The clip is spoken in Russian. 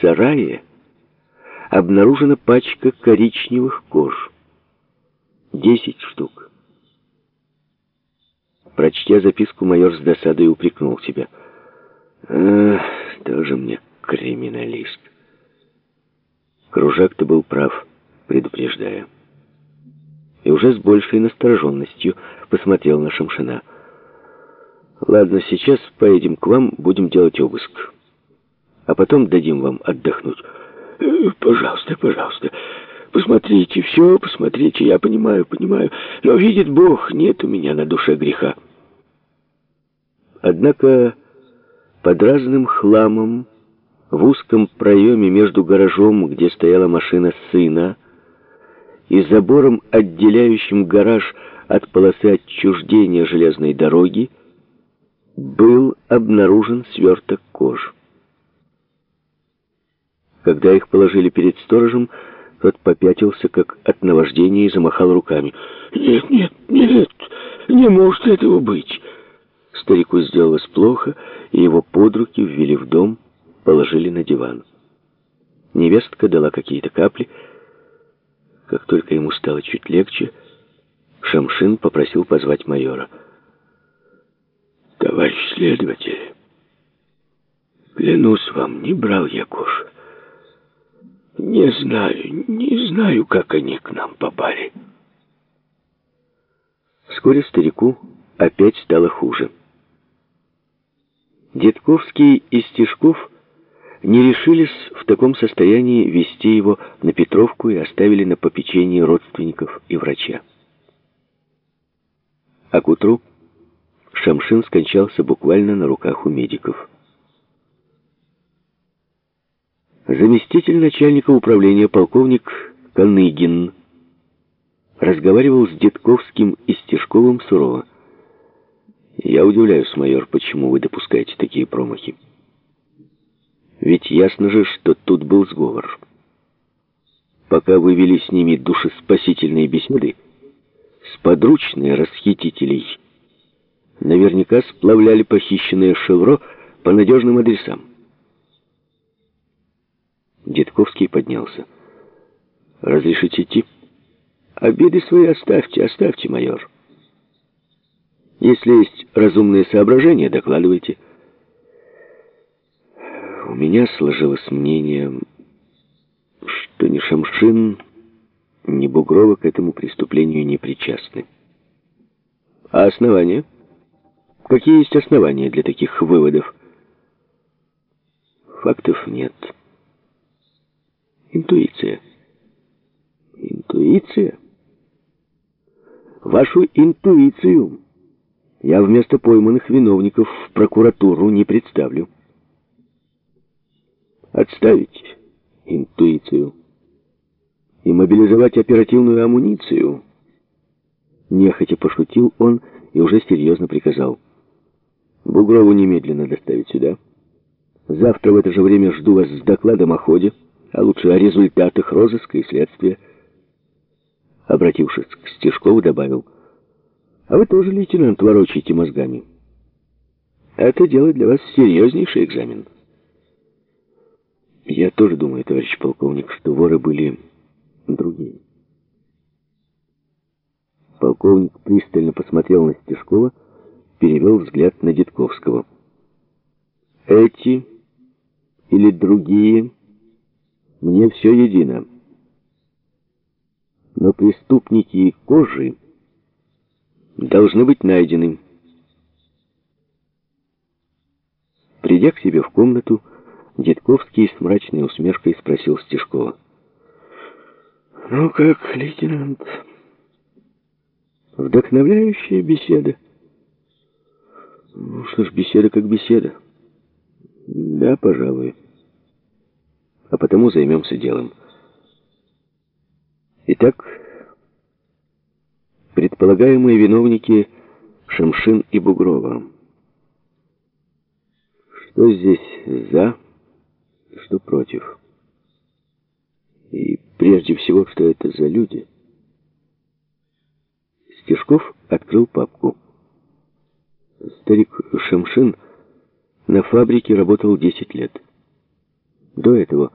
сарае обнаружена пачка коричневых кож. Десять штук. Прочтя записку, майор с досадой упрекнул себя. «Ах, тоже мне криминалист». Кружак-то был прав, предупреждая. И уже с большей настороженностью посмотрел на Шамшина. «Ладно, сейчас поедем к вам, будем делать обыск. А потом дадим вам отдохнуть». Э, «Пожалуйста, пожалуйста, посмотрите, все посмотрите, я понимаю, понимаю, но, видит Бог, нет у меня на душе греха». Однако под разным хламом в узком проеме между гаражом, где стояла машина сына, и забором, отделяющим гараж от полосы отчуждения железной дороги, был обнаружен сверток кожи. Когда их положили перед сторожем, тот попятился, как от наваждения, и замахал руками. «Нет, нет, нет, не может этого быть!» Старику сделалось плохо, и его под руки ввели в дом, положили на диван. Невестка дала какие-то капли. Как только ему стало чуть легче, Шамшин попросил позвать майора. «Товарищ следователь, клянусь вам, не брал я кош. Не знаю, не знаю, как они к нам попали. Вскоре старику опять стало хуже. Дедковский и Стешков не решились в таком состоянии вести его на Петровку и оставили на попечении родственников и врача. А к утру Шамшин скончался буквально на руках у медиков. Заместитель начальника управления полковник Каныгин разговаривал с Детковским и Стешковым сурово. «Я удивляюсь, майор, почему вы допускаете такие промахи? Ведь ясно же, что тут был сговор. Пока вы вели с ними душеспасительные беседы, сподручные расхитителей наверняка сплавляли похищенное шевро по надежным адресам. Дедковский поднялся. «Разрешите идти?» «Обиды свои оставьте, оставьте, майор. Если есть разумные соображения, докладывайте». У меня сложилось мнение, что ни Шамшин, ни Бугрова к этому преступлению не причастны. А основания? Какие есть основания для таких выводов? Фактов нет. Интуиция. Интуиция? Вашу интуицию я вместо пойманных виновников в прокуратуру не представлю. Отставить интуицию и мобилизовать оперативную амуницию. Нехотя пошутил он и уже серьезно приказал. Бугрову немедленно доставить сюда. Завтра в это же время жду вас с докладом о ходе а лучше о результатах розыска и следствия. Обратившись к Стешкову, добавил, «А вы тоже, лейтенант, ворочаете мозгами. Это дело для вас серьезнейший экзамен». Я тоже думаю, товарищ полковник, что воры были другие. Полковник пристально посмотрел на Стешкова, перевел взгляд на Дедковского. «Эти или другие...» Мне все едино. Но преступники кожи должны быть найдены. Придя к себе в комнату, Дедковский с мрачной усмешкой спросил Стешкова. «Ну как, лейтенант?» «Вдохновляющая беседа». «Ну что ж, беседа как беседа». «Да, пожалуй» а потому займемся делом. Итак, предполагаемые виновники Шамшин и Бугрова. Что здесь за, что против? И прежде всего, что это за люди? Стешков открыл папку. Старик Шамшин на фабрике работал 10 лет. До этого